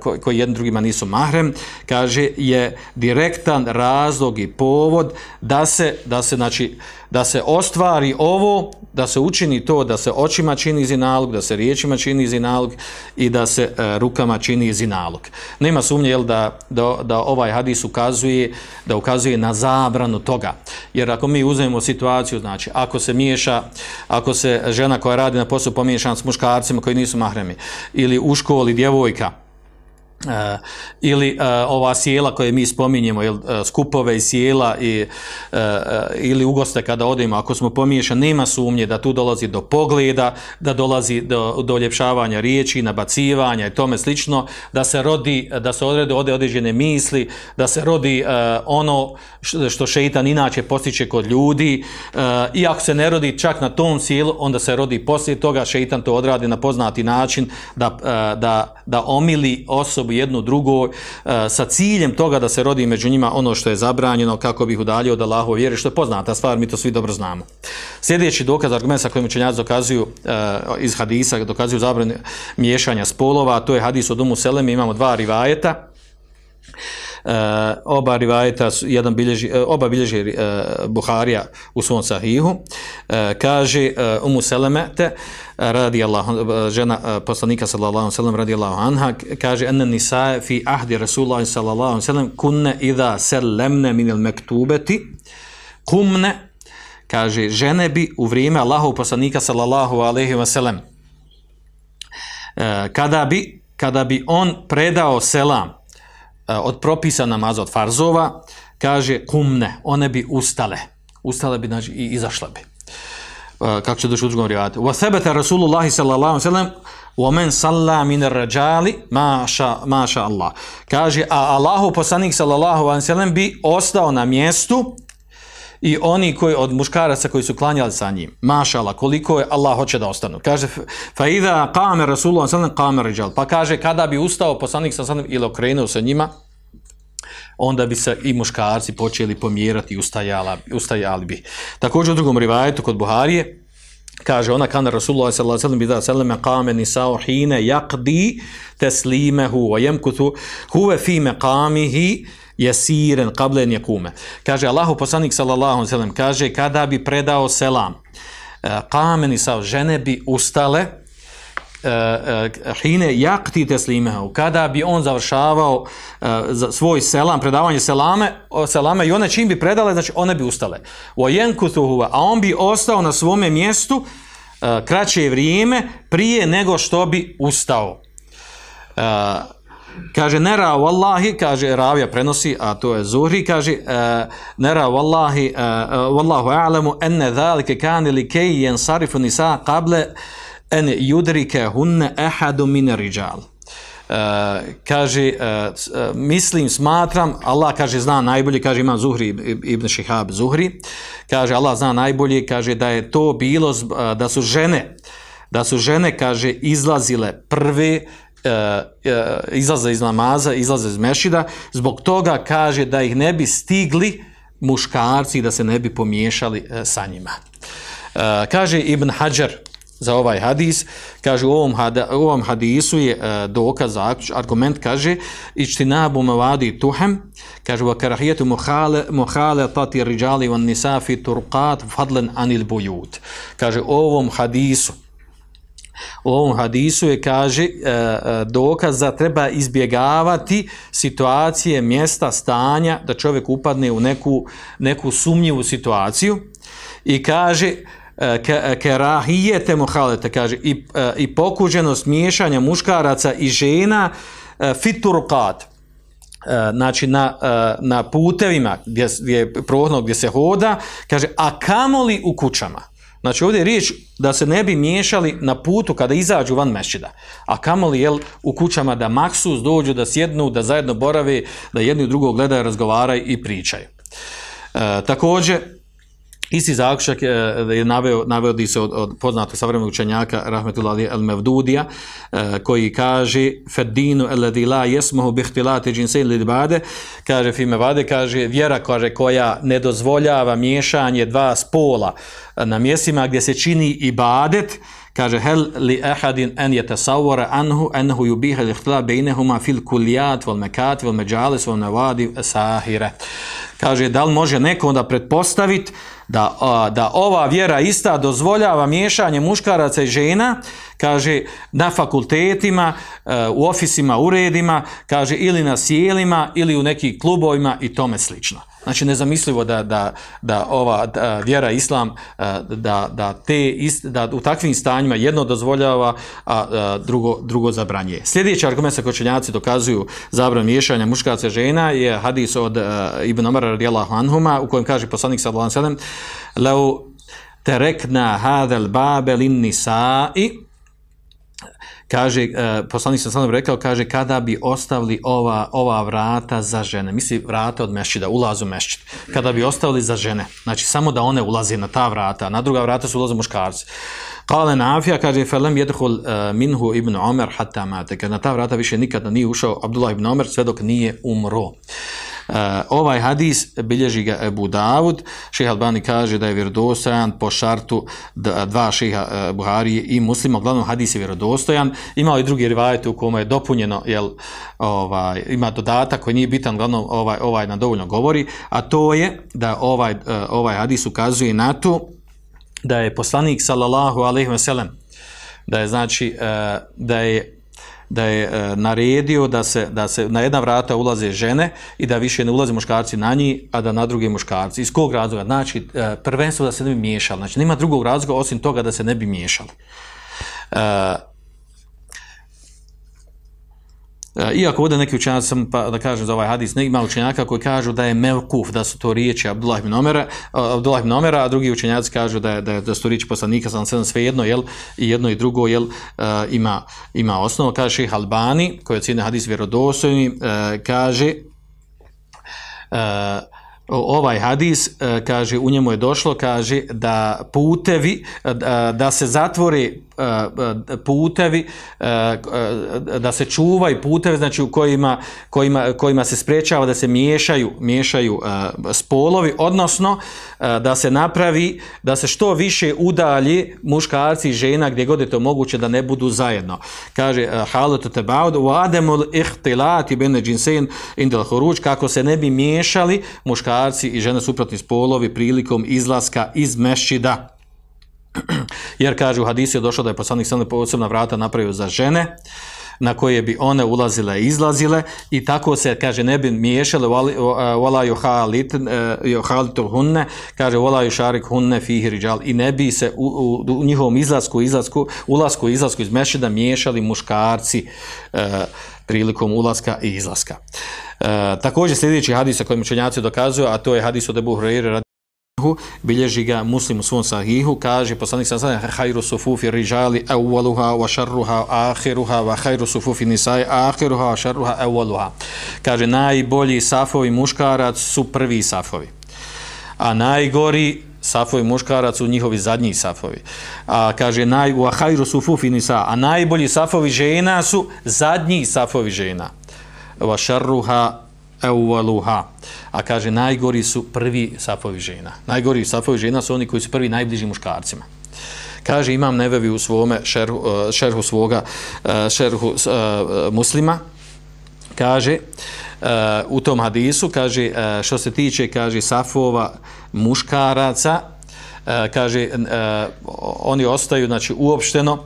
koji, koji jednim drugima nisu mahrem, kaže je direktan razlog i povod da se, da se, znači, da se ostvari ovo, da se učini to, da se očima čini zinalog, da se riječima čini zinalog i da se e, rukama čini zinalog. Nema sumnje jel, da, da, da ovaj hadis ukazuje, da ukazuje na zabranu toga. Jer ako mi uzmemo situaciju, znači ako se miješa, ako se žena koja radi na poslu pomiješa s muškarcima koji nisu mahremi, ili u školi djevojka, Uh, ili uh, ova sjela koje mi spominjemo, jel, uh, skupove i sjela i, ili ugoste kada odemo, ako smo pomiješani, nema sumnje da tu dolazi do pogleda, da dolazi do, do riječi, nabacivanja i tome slično, da se rodi, da se odrede ode određene misli, da se rodi ono što šeitan inače postiče kod ljudi i ako se ne rodi čak na tom sjelu, onda se rodi poslije toga, šeitan to odradi na poznati način da, da, da omili osobu jednu drugu e, sa ciljem toga da se rodi među njima ono što je zabranjeno kako bi ih udaljio od Allahove vjere, što je poznata stvar, mi to svi dobro znamo. Sljedeći dokaz, argument sa kojim učenjaci dokazuju e, iz hadisa, dokazuju zabranu miješanja spolova, to je hadis od Umu Selemi, imamo dva rivajeta, oba rivajeta jedan bilježi, uh, oba bilježi uh, Buharija u svom sahihu. Kaže Umu Selemete radi Allah, žena poslanika sallallahu alejhi ve sellem radi Allahu anha kaže enne nisae fi ahdi Rasulullah sallallahu alejhi ve sellem kunne idha sallamna min al maktubati. Kumne kaže žene bi u vrijeme Allahov poslanika sallallahu alejhi ve sellem kada bi kada bi on predao selam od propisa namaza od farzova, kaže kumne, one bi ustale. Ustale bi znači, i izašle bi. Uh, kako će doći u drugom rivatu. Wa thabata Rasulullahi sallallahu alaihi sallam وَمَنْ صَلَّى مِنَ الرَّجَالِ مَا شَاء, ma ša Allah. Kaže, a Allahu poslanik sallallahu alaihi sallam bi ostao na mjestu i oni koji od muškaraca koji su klanjali sa njim. Mašala, koliko je Allah hoće da ostanu. Kaže, fa idha qame Rasulullah rijal. Pa kaže, kada bi ustao poslanik sallam ili okrenuo sa njima, onda bi se i muškarci počeli pomjerati i ustajala, ustajali bi. Također u drugom rivajetu kod Buharije, kaže ona kana Rasulullah sallallahu alejhi ve sellem bi da sellem qame nisa'u hina yaqdi taslimahu wa yamkuthu huwa fi maqamihi yasiran qabla an yakuma kaže Allahu poslanik sallallahu sellem kaže kada bi predao selam qame nisa'u žene bi ustale hine yakti taslimahu kada bi on završavao za svoj selam predavanje selame selame i one čim bi predale znači one bi ustale. A on bi ostao na svome mjestu kraće vrijeme prije nego što bi ustao kaže nera wallahi kaže ravija prenosi a to je Zuhri kaže uh, nera wallahi uh, wallahu a'lamu anna zalika kana likay yansarifu nisa qabla an yudrika hunna ahadu min rijal Uh, kaže, uh, mislim, smatram, Allah kaže, zna najbolje, kaže, ima Zuhri, Ibn Šihab Zuhri, kaže, Allah zna najbolje, kaže, da je to bilo, da su žene, da su žene, kaže, izlazile prve, izlaze iz namaza, izlaze iz mešida, zbog toga, kaže, da ih ne bi stigli muškarci, da se ne bi pomiješali uh, sa njima. Kaže Ibn Hajar, za ovaj hadis, kaže u ovom, hada, u ovom hadisu je dokaz, argument kaže ičtinabu mavadi tuhem, kaže wa karahijetu muhale, muhale tati riđali van nisafi turqat fadlen anil bujut. Kaže u ovom hadisu, u ovom hadisu je kaže uh, dokaz da treba izbjegavati situacije, mjesta, stanja, da čovjek upadne u neku, neku sumnjivu situaciju i kaže kerahijete muhalete, kaže, i, i pokuđenost miješanja muškaraca i žena fiturqat, znači na, na putevima gdje je prohodno, gdje se hoda, kaže, a kamoli u kućama. Znači ovdje je riječ da se ne bi miješali na putu kada izađu van mešćida. A kamoli jel u kućama da maksus dođu, da sjednu, da zajedno borave, da jedni u drugog gledaju, razgovaraju i pričaju. E, također, Isti zaključak je naveo, navodi se od, od poznatog savremenog učenjaka Rahmetullah El Mevdudija e, koji kaže Fedinu alladhi la yasmuhu bi ihtilati jinsayn lil bade kaže fime vade kaže vjera kaže koja ne dozvoljava miješanje dva spola na mjestima gdje se čini ibadet kaže hel li ahadin an yatasawwara anhu anhu yubiha al-ikhtilaf bainahuma fil kulliyat wal makat wal majalis wal nawadi kaže da li može neko onda pretpostaviti da, da ova vjera ista dozvoljava miješanje muškaraca i žena, kaže, na fakultetima, e, u ofisima, uredima, kaže, ili na sjelima, ili u nekih klubovima i tome slično. Znači, nezamislivo da, da, da ova da, vjera islam, e, da, da, te ist, da u takvim stanjima jedno dozvoljava, a, a drugo, drugo zabranje. Sljedeći argument sa kočenjaci dokazuju zabran miješanja muškaraca i žena je hadis od uh, Ibn Omara radijallahu anhuma u kojem kaže poslanik sallallahu alejhi ve sellem: "Lau tarakna hadha al-bab lin-nisa'i" kaže, uh, poslanik sam sam rekao, kaže, kada bi ostavili ova, ova vrata za žene, misli vrata od mešćida, ulaz u mešćid, kada bi ostavili za žene, znači samo da one ulaze na ta vrata, na druga vrata su ulaze muškarci. Kale Nafija, kaže, felem jedhul uh, minhu ibn Omer hatta kada na ta vrata više nikada nije ušao Abdullah ibn Omer, sve dok nije umro. Uh, ovaj hadis bilježi ga Ebu Davud, šeha Albani kaže da je vjerodostojan po šartu dva šeha uh, Buharije i muslima, uglavnom hadis je vjerodostojan, imao i drugi rivajete u kome je dopunjeno, jel, ovaj, ima dodatak koji nije bitan, uglavnom ovaj, ovaj na dovoljno govori, a to je da ovaj, uh, ovaj hadis ukazuje na to da je poslanik sallallahu alejhi ve sellem da je znači da je da je e, naredio da se, da se na jedna vrata ulaze žene i da više ne ulaze muškarci na njih, a da na drugi muškarci. Iz kog razloga? Znači, e, prvenstvo da se ne bi miješali. Znači, nema drugog razloga osim toga da se ne bi miješali. E, E, iako ovdje neki učenjaci, sam pa da kažem za ovaj hadis, ne ima učenjaka koji kažu da je Melkuf, da su to riječi Abdullah ibn Omera, Abdullah ibn Omera, a drugi učenjaci kažu da da da su to riječi poslanika, sam sedam sve jedno, jel, i jedno i drugo, jel, uh, ima, ima osnovu. Kaže šeha Albani, koji je cijene hadis vjerodostojni, kaže, ovaj hadis kaže u njemu je došlo kaže da putevi da se zatvore putevi da se čuvaju putevi znači u kojima, kojima, kojima se sprečava da se miješaju miješaju spolovi odnosno da se napravi da se što više udalji muškarci i žena gdje god je to moguće da ne budu zajedno. Kaže halatu tebaud wa adamul ihtilati baina jinsayn indal khuruj kako se ne bi miješali muškarci i žene suprotni spolovi prilikom izlaska iz mešćida jer kaže u hadisi je došlo da je poslanik sam posebna vrata napravio za žene na koje bi one ulazile i izlazile i tako se, kaže, ne bi miješale wala yuhalit yuhalitu hunne kaže wala yusharik hunne fihi rijal i ne bi se u, u, u njihovom izlasku izlasku ulasku i izlasku iz mešida miješali muškarci e, prilikom ulaska i izlaska. E, također sljedeći hadis sa kojim učenjaci dokazuju, a to je hadis od Ebu Hureyre bilježi ga muslim u svom sahihu, kaže poslanik sa sada hajru sufufi rižali awwaluha wa sharruha akhiruha wa hajru sufufi nisai akhiruha wa sharruha awwaluha. Kaže najbolji safovi muškarac su prvi safovi. A najgori safovi muškarac su njihovi zadnji safovi. A kaže naj wa hajru sufufi nisa, a najbolji safovi žena su zadnji safovi žena. Wa sharruha awwaluha. A kaže najgori su prvi safovi žena. Najgori safovi žena su oni koji su prvi najbliži muškarcima. Kaže imam nevevi u svome šerhu, uh, šerhu svoga uh, šerhu uh, muslima kaže u tom hadisu kaže što se tiče kaže safova muškaraca E, kaže e, oni ostaju znači uopšteno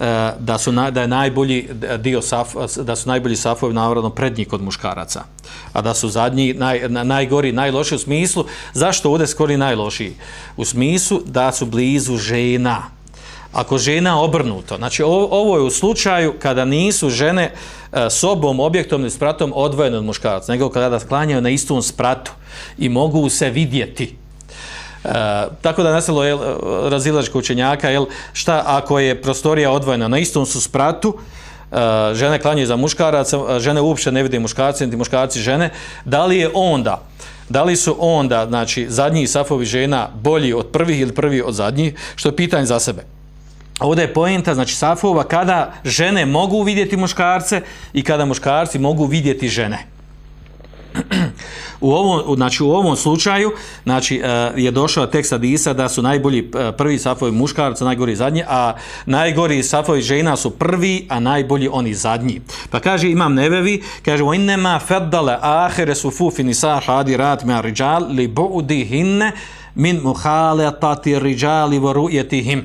e, da su da je najbolji dio saf, da su najbolji safovi naravno prednji kod muškaraca a da su zadnji naj, najgori najlošiji u smislu zašto ovdje skori najlošiji? U smislu da su blizu žena. Ako žena obrnuto znači ovo, je u slučaju kada nisu žene sobom objektom i spratom odvojene od muškaraca nego kada sklanjaju na istom spratu i mogu se vidjeti tako da je nastalo jel, razilačko učenjaka, jel, šta ako je prostorija odvojena na istom su spratu, e, žene klanjaju za muškaraca, žene uopće ne vide muškarci, niti muškarci žene, da li je onda, da li su onda, znači, zadnji safovi žena bolji od prvih ili prvi od zadnjih, što je pitanje za sebe. Ovdje je poenta, znači safova, kada žene mogu vidjeti muškarce i kada muškarci mogu vidjeti žene U ovom, znači, u ovom slučaju znači, e, je došao tekst Adisa da su najbolji e, prvi safovi muškarca, najgori zadnji, a najgori safovi žena su prvi, a najbolji oni zadnji. Pa kaže Imam Nevevi, kaže وَإِنَّمَا فَدَّلَ آخِرَ سُفُوفِ نِسَا حَادِرَاتْ مَا رِجَالِ لِبُعْدِهِنَّ مِنْ مُحَالَتَةِ الرِّجَالِ وَرُؤْيَتِهِمْ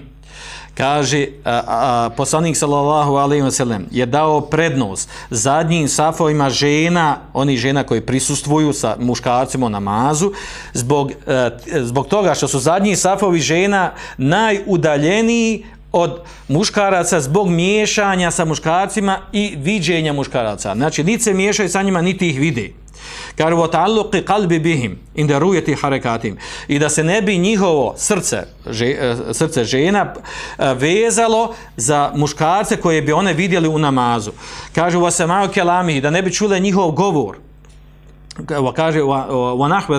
kaže a, poslanik sallallahu alejhi ve sellem je dao prednost zadnjim safovima žena, oni žena koji prisustvuju sa muškarcima u namazu zbog, a, e, zbog toga što su zadnji safovi žena najudaljeniji od muškaraca zbog miješanja sa muškarcima i viđenja muškaraca. Znači, niti se miješaju sa njima, niti ih vide. Kaže, ta'alluqi qalbi bihim inda rujeti harekatim. I da se ne bi njihovo srce, že, e, srce žena e, vezalo za muškarce koje bi one vidjeli u namazu. Kaže, sama'u kelamihi, da ne bi čule njihov govor. Kaže,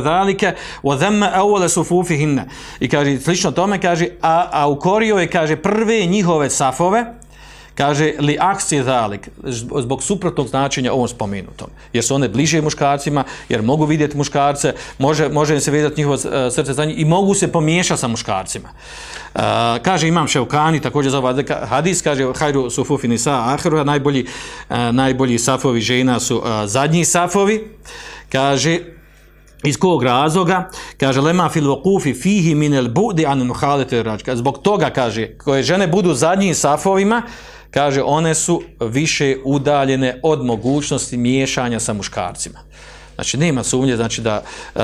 dhalike, wa dhemme awale sufufihinne. I kaže, slično tome, kaže, a, a ukorio je, kaže, prve njihove safove, kaže li aksi zalik zbog suprotnog značenja ovom spomenutom jer su one bliže muškarcima jer mogu vidjeti muškarce može, može im se vidjeti njihovo uh, srce za njih i mogu se pomiješati sa muškarcima. Uh, kaže imam Ševkani također za ovaj hadis kaže hajru sufufi nisa ahru najbolji, uh, najbolji safovi žena su uh, zadnji safovi. Kaže iz kog razloga? Kaže lema fil waqufi fihi min al bu'di an zbog toga kaže koje žene budu zadnjim safovima kaže one su više udaljene od mogućnosti miješanja sa muškarcima. Znači nema sumnje znači da uh,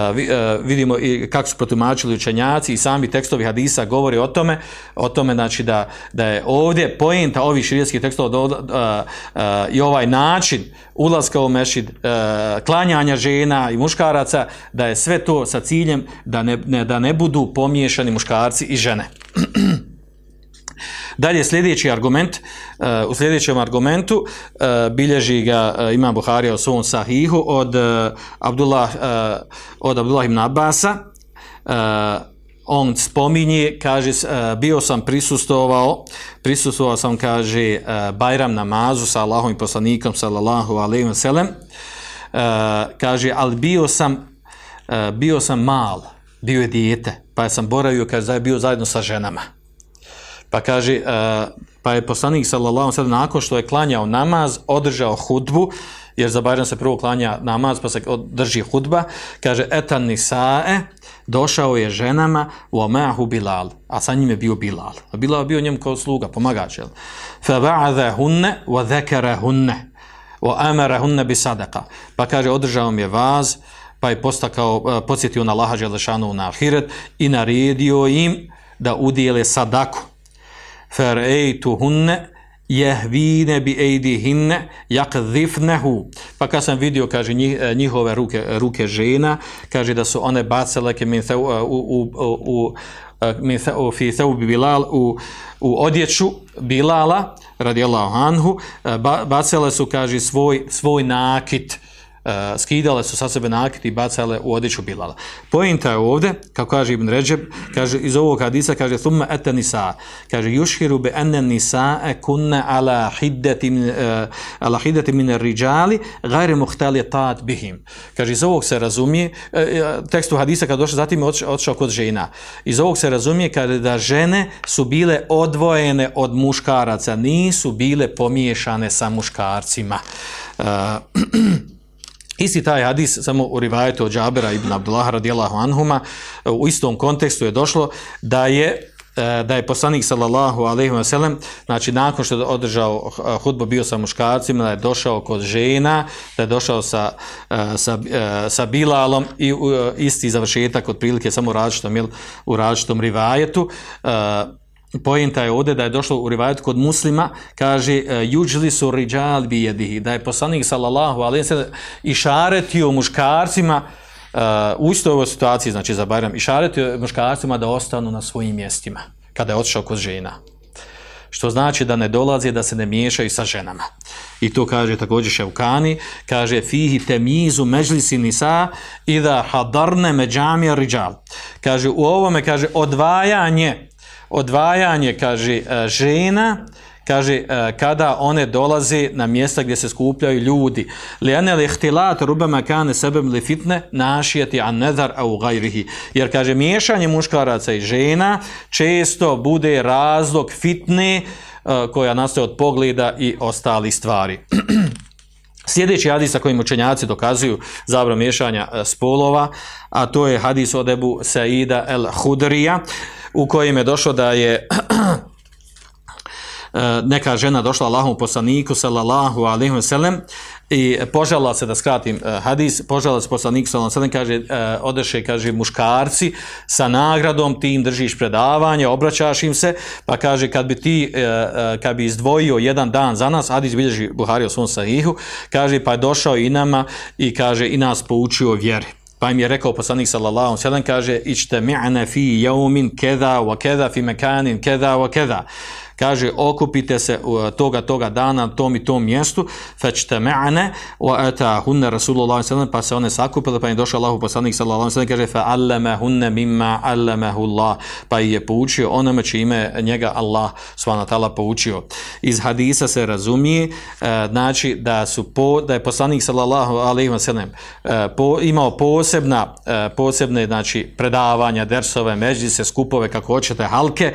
vidimo i kako su protumačili učenjaci i sami tekstovi hadisa govore o tome, o tome znači da, da je ovdje poenta ovih širijskih tekstova do, uh, uh, i ovaj način ulaska u mešid, klanjanja žena i muškaraca, da je sve to sa ciljem da ne, ne, da ne budu pomiješani muškarci i žene. Dalje sljedeći argument, uh, u sljedećem argumentu uh, bilježi ga uh, Imam Buharija u svom sahihu od Abdullah, od Abdullah ibn Abasa. On spominje, kaže, bio sam prisustovao, prisustovao sam, kaže, Bajram namazu sa Allahom i poslanikom, sallallahu alaihi wa sallam. Uh, kaže, ali bio sam, bio sam mal, bio je dijete, pa sam boravio, kaže, bio zajedno sa ženama. Pa kaže, uh, pa je poslanik sallallahu sallam nakon što je klanjao namaz, održao hudbu, jer za Bajram se prvo klanja namaz, pa se drži hudba, kaže, etan nisae, došao je ženama u omeahu Bilal, a sa njim je bio Bilal. A Bilal je bio njemu kao sluga, pomagač, jel? Fe hunne, wa dhekere hunne, wa amere hunne bi sadaka. Pa kaže, održao mi je vaz, pa je postakao, uh, podsjetio na Laha Želešanu na Ahiret i naredio im da udijele sadaku faraytuhunna yahvina bi aydihinna yaqdhifnahu pa kad sam vidio kaže e, njihove ruke ruke žena kaže da su one bacale ke min u u u min fi thawb bilal u u odjeću bilala radijallahu anhu e, bacale su kaže svoj svoj nakit skidale su sa sebe nakit i bacale u odjeću Bilala. Pojenta je ovdje, kako kaže Ibn Ređeb, kaže iz ovog hadisa, kaže thumma ete nisa, kaže yushhiru bi enne nisa kunne ala hiddeti uh, ala hiddeti min riđali gajre muhtalitat bihim. Kaže iz ovog se razumije, uh, tekstu hadisa kad došao, zatim je odšao kod žena. Iz ovog se razumije kaže da žene su bile odvojene od muškaraca, nisu bile pomiješane sa muškarcima. Uh, Isti taj hadis, samo u rivajetu od Džabera ibn Abdullah radijallahu anhuma, u istom kontekstu je došlo da je e, da je poslanik sallallahu alejhi ve sellem znači nakon što je održao hudbu bio sa muškarcima da je došao kod žena da je došao sa e, sa, e, sa Bilalom i isti završetak otprilike samo u različitom u različitom rivajetu Pojenta je ovdje da je došlo u rivajetu kod muslima, kaže juđli su riđal bijedihi, da je poslanik sallallahu alaihi sallam išaretio muškarcima u istoj ovoj situaciji, znači za Bajram, išaretio muškarcima da ostanu na svojim mjestima, kada je otišao kod žena što znači da ne dolaze, da se ne miješaju sa ženama. I to kaže također Ševkani, kaže fihi temizu međlisi nisa i da hadarne međamija riđal. Kaže u ovome, kaže odvajanje, odvajanje, kaže e, žena, kaže e, kada one dolaze na mjesta gdje se skupljaju ljudi. Lijane li ihtilat rubama kane sebem li fitne našijeti an nedar au gajrihi. Jer kaže miješanje muškaraca i žena često bude razlog fitne e, koja nastaje od pogleda i ostalih stvari Sljedeći hadis sa kojim učenjaci dokazuju zabro miješanja e, spolova, a to je hadis od Ebu Saida el Hudrija, u kojem je došlo da je neka žena došla Allahom poslaniku sallallahu alaihi wa sallam i požala se da skratim uh, hadis, požala se poslaniku sallallahu alaihi kaže, uh, odeše, kaže, muškarci sa nagradom, ti im držiš predavanje, obraćaš im se, pa kaže, kad bi ti, kad bi izdvojio jedan dan za nas, hadis bilježi Buhari o svom sahihu, kaže, pa je došao i nama i kaže, i nas poučio vjeri. Pa im je rekao poslanik sallallahu alejhi ve kaže ićte mi'na fi yawmin kaza wa kaza fi makanin kaza wa kaza kaže okupite se toga toga dana na tom i tom mjestu fajtama'na wa atahunna rasulullah sallallahu pa se one sakupile pa je došao Allahu poslanik sallallahu sellem kaže fa allamahunna mimma allamahu Allah pa je poučio onome čime njega Allah subhanahu taala poučio. Iz hadisa se razumije e, znači da su po, da je poslanik sallallahu alejhi ve sellem e, po, imao posebna posebne znači predavanja dersove međlise skupove kako hoćete halke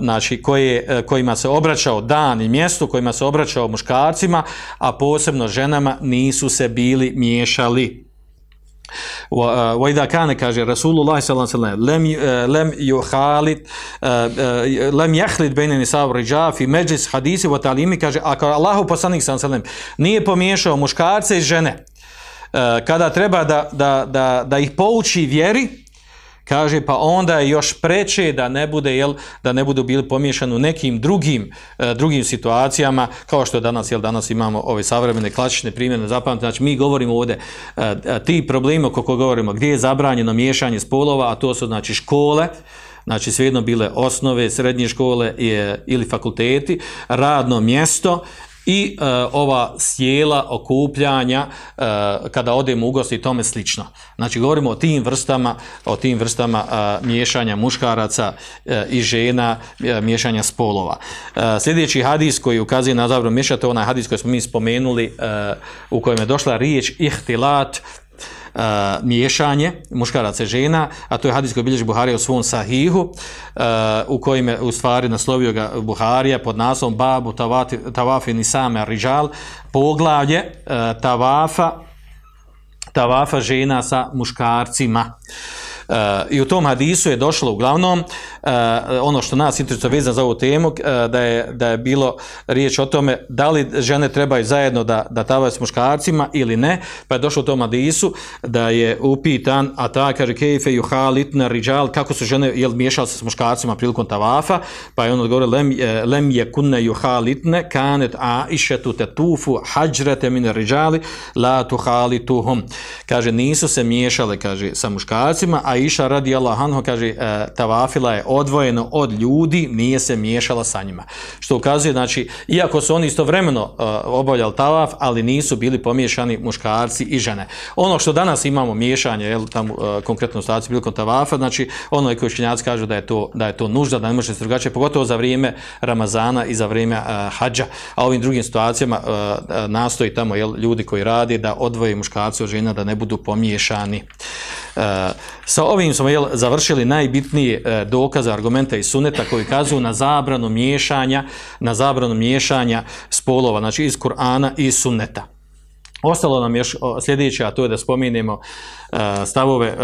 znači koje E, kojima se obraćao dan i mjesto, kojima se obraćao muškarcima, a posebno ženama nisu se bili miješali. Wa idha kana kaže Rasulullah sallallahu alejhi ve sellem lem yuhalit lem yahlid bayna nisa wa rijal fi majlis hadisi wa ta'limi kaže ako Allahu poslanik sallallahu alejhi ve sellem nije pomiješao muškarce i žene e, kada treba da, da, da, da ih pouči vjeri Kaže pa onda je još preče da ne bude jel da ne budu bili pomiješani u nekim drugim e, drugim situacijama kao što danas jel danas imamo ove savremene klasične primjere zapamtite znači mi govorimo ovdje e, e, ti problemi kako govorimo gdje je zabranjeno miješanje spolova a to su znači škole znači svejedno bile osnove srednje škole ili fakulteti radno mjesto i e, ova sjela okupljanja e, kada odemo u gost i tome slično. Znači govorimo o tim vrstama, o tim vrstama e, miješanja muškaraca e, i žena, e, miješanja spolova. E, sljedeći hadis koji ukazuje na zabrom miješati, onaj hadis koji smo mi spomenuli e, u kojem je došla riječ ihtilat, uh, miješanje muškaraca i žena, a to je hadis koji bilježi Buharija u svom sahihu, u kojim je u stvari naslovio ga Buharija pod naslovom Babu tavati, Tavafi Nisame Rijal, poglavlje uh, Tavafa, Tavafa žena sa muškarcima. I u tom hadisu je došlo uglavnom uh, ono što nas interesuje vezano za ovu temu, uh, da, je, da je bilo riječ o tome da li žene trebaju zajedno da, da tavaju s muškarcima ili ne, pa je došlo u tom hadisu da je upitan, a ta kaže kejfe juhalitna riđal, kako su žene jel, miješali se s muškarcima prilikom tavafa, pa je on odgovorio lem, lem je kunne juhalitne kanet a išetu te tufu hađrete mine riđali la tuhalituhum. Kaže, nisu se miješale, kaže, sa muškarcima, a Aisha radi Allah anhu kaže e, tavafila je odvojeno od ljudi, nije se miješala sa njima. Što ukazuje, znači, iako su oni istovremeno uh, obavljali tavaf, ali nisu bili pomiješani muškarci i žene. Ono što danas imamo miješanje, jel, tamo uh, konkretno u staciji prilikom tavafa, znači, ono je koji učenjaci kažu da je to, da je to nužda, da ne može se drugačije, pogotovo za vrijeme Ramazana i za vrijeme uh, hađa, a ovim drugim situacijama uh, nastoji tamo jel, ljudi koji radi da odvoje muškarci od žena, da ne budu pomiješani. Uh, sa ovim smo jel, završili najbitnije e, dokaze, argumente i suneta koji kazuju na zabranu miješanja, na zabranu miješanja spolova, znači iz Kur'ana i sunneta. Ostalo nam još sljedeće, a to je da spominjemo E, stavove, e,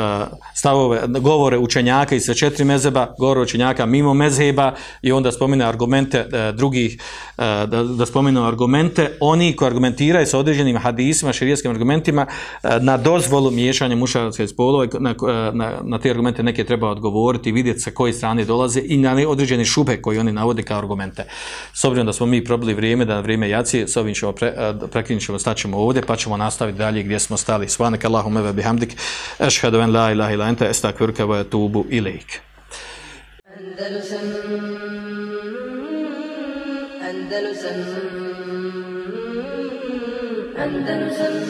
stavove, govore učenjaka i sve četiri mezeba, govore učenjaka mimo mezheba i onda spomine argumente e, drugih, da, da argumente, oni koji argumentiraju sa određenim hadisima, širijskim argumentima, na dozvolu miješanja mušaraca i spolova, na, na, na te argumente neke treba odgovoriti, vidjeti sa koje strane dolaze i na određene šube koje oni navode kao argumente. S obzirom da smo mi probili vrijeme, da na vrijeme jaci, s ovim ćemo pre, prekinut ćemo, staćemo ovdje, pa ćemo nastaviti dalje gdje smo stali. Svanak Allahumma ve bihamdik. Ešhedu en la ilaha ila ente estakvirka wa atubu ilaik. Andalusam Andalusam Andalusam